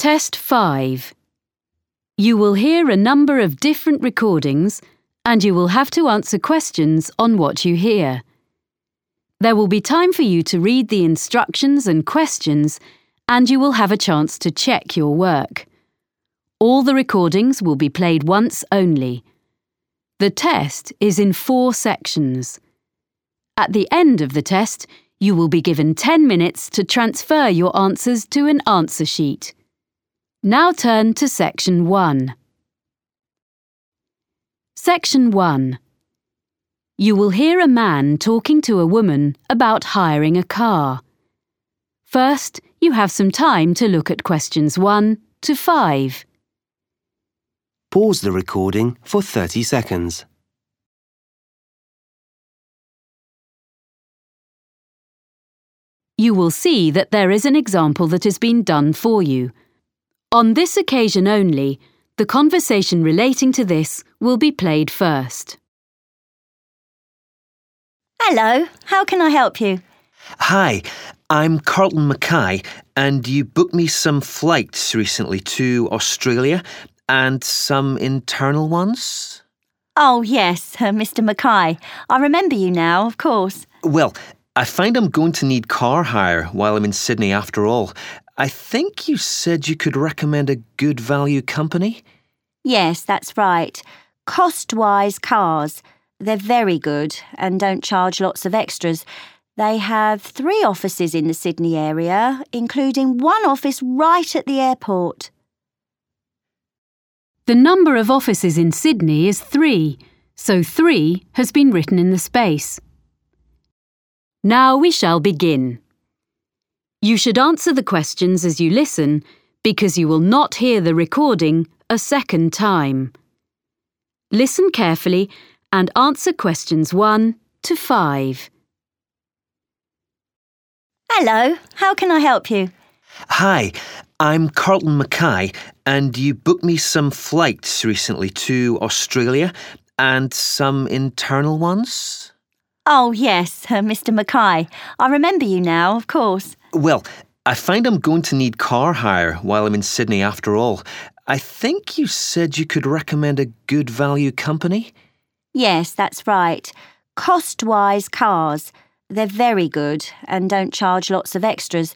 Test 5. You will hear a number of different recordings and you will have to answer questions on what you hear. There will be time for you to read the instructions and questions and you will have a chance to check your work. All the recordings will be played once only. The test is in four sections. At the end of the test, you will be given 10 minutes to transfer your answers to an answer sheet. Now turn to Section 1. Section 1. You will hear a man talking to a woman about hiring a car. First, you have some time to look at questions 1 to 5. Pause the recording for 30 seconds. You will see that there is an example that has been done for you. On this occasion only, the conversation relating to this will be played first. Hello, how can I help you? Hi, I'm Carlton Mackay, and you booked me some flights recently to Australia and some internal ones? Oh, yes, uh, Mr. Mackay. I remember you now, of course. Well, I find I'm going to need car hire while I'm in Sydney after all. I think you said you could recommend a good value company? Yes, that's right. Cost wise cars. They're very good and don't charge lots of extras. They have three offices in the Sydney area, including one office right at the airport. The number of offices in Sydney is three, so three has been written in the space. Now we shall begin. You should answer the questions as you listen because you will not hear the recording a second time. Listen carefully and answer questions 1 to 5. Hello, how can I help you? Hi, I'm Carlton Mackay, and you booked me some flights recently to Australia and some internal ones? Oh, yes, uh, Mr. Mackay. I remember you now, of course. Well, I find I'm going to need car hire while I'm in Sydney after all. I think you said you could recommend a good value company? Yes, that's right. Cost wise cars. They're very good and don't charge lots of extras.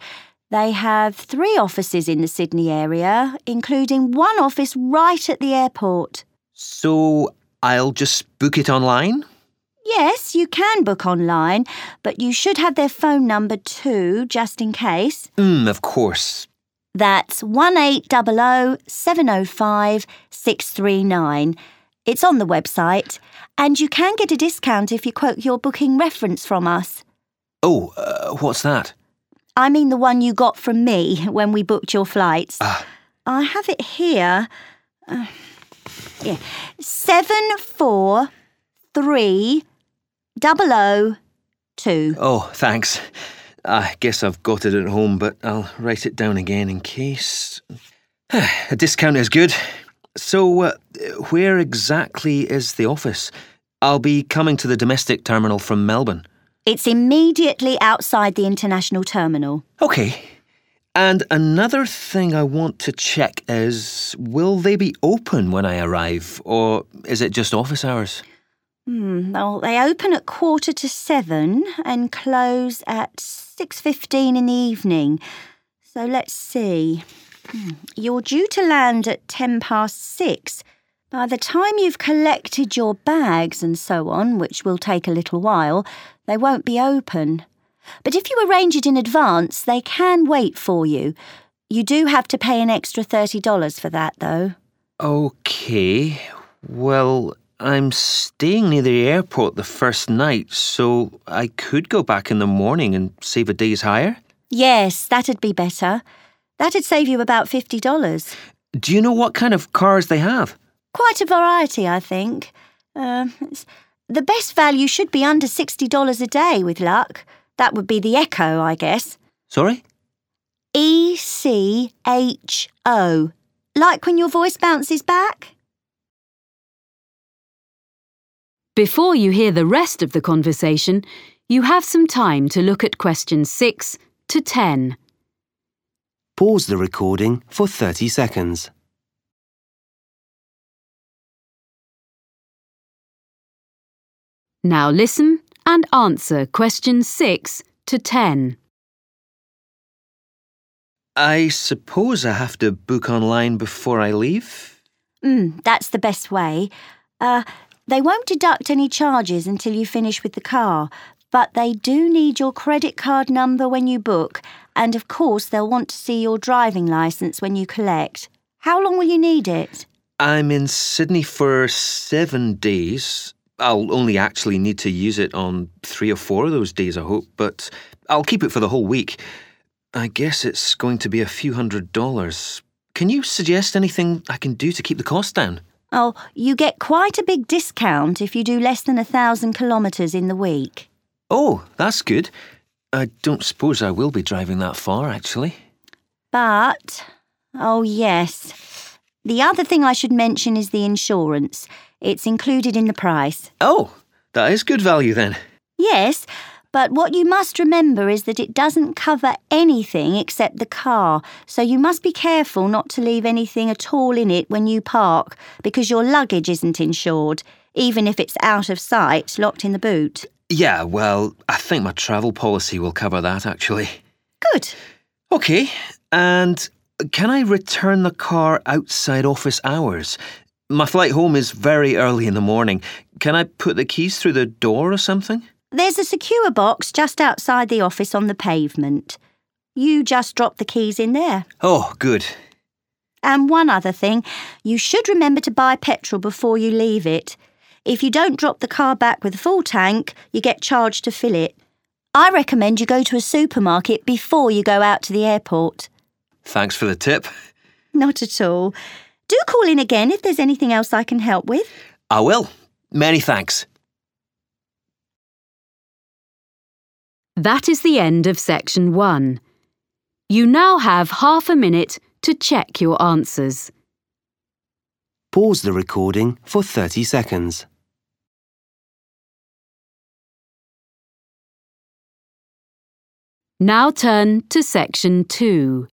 They have three offices in the Sydney area, including one office right at the airport. So I'll just book it online? Yes, you can book online, but you should have their phone number too, just in case. Hmm, of course. That's 1800 705 639. It's on the website, and you can get a discount if you quote your booking reference from us. Oh, uh, what's that? I mean the one you got from me when we booked your flights. Ah. I have it here. Uh, yeah. Seven four three double O two. Oh, thanks. I guess I've got it at home, but I'll write it down again in case. A discount is good. So, uh, where exactly is the office? I'll be coming to the domestic terminal from Melbourne. It's immediately outside the international terminal. Okay. And another thing I want to check is will they be open when I arrive, or is it just office hours? Hmm. Well, they open at quarter to seven and close at six fifteen in the evening. So let's see. Hmm. You're due to land at ten past six. By the time you've collected your bags and so on, which will take a little while, they won't be open. But if you arrange it in advance, they can wait for you. You do have to pay an extra $30 for that, though. Okay. Well, I'm staying near the airport the first night, so I could go back in the morning and save a day's hire. Yes, that'd be better. That'd save you about $50. Do you know what kind of cars they have? Quite a variety, I think. Uh, the best value should be under $60 a day with luck. That would be the Echo, I guess. Sorry? E C H O. Like when your voice bounces back? Before you hear the rest of the conversation, you have some time to look at questions 6 to 10. Pause the recording for 30 seconds. Now listen and answer questions 6 to 10. I suppose I have to book online before I leave? Mm, that's the best way. Uh, they won't deduct any charges until you finish with the car, but they do need your credit card number when you book, and of course they'll want to see your driving licence when you collect. How long will you need it? I'm in Sydney for seven days. I'll only actually need to use it on three or four of those days, I hope, but I'll keep it for the whole week. I guess it's going to be a few hundred dollars. Can you suggest anything I can do to keep the cost down? Oh, you get quite a big discount if you do less than a thousand kilometres in the week. Oh, that's good. I don't suppose I will be driving that far, actually. But, oh yes. The other thing I should mention is the insurance. It's included in the price. Oh, that is good value then. Yes, but what you must remember is that it doesn't cover anything except the car, so you must be careful not to leave anything at all in it when you park, because your luggage isn't insured, even if it's out of sight, locked in the boot. Yeah, well, I think my travel policy will cover that actually. Good. Okay, and can I return the car outside office hours? My flight home is very early in the morning. Can I put the keys through the door or something? There's a secure box just outside the office on the pavement. You just drop the keys in there. Oh, good. And one other thing, you should remember to buy petrol before you leave it. If you don't drop the car back with a full tank, you get charged to fill it. I recommend you go to a supermarket before you go out to the airport. Thanks for the tip. Not at all. Do call in again if there's anything else I can help with. I will. Many thanks. That is the end of section 1. You now have half a minute to check your answers. Pause the recording for 30 seconds. Now turn to section 2.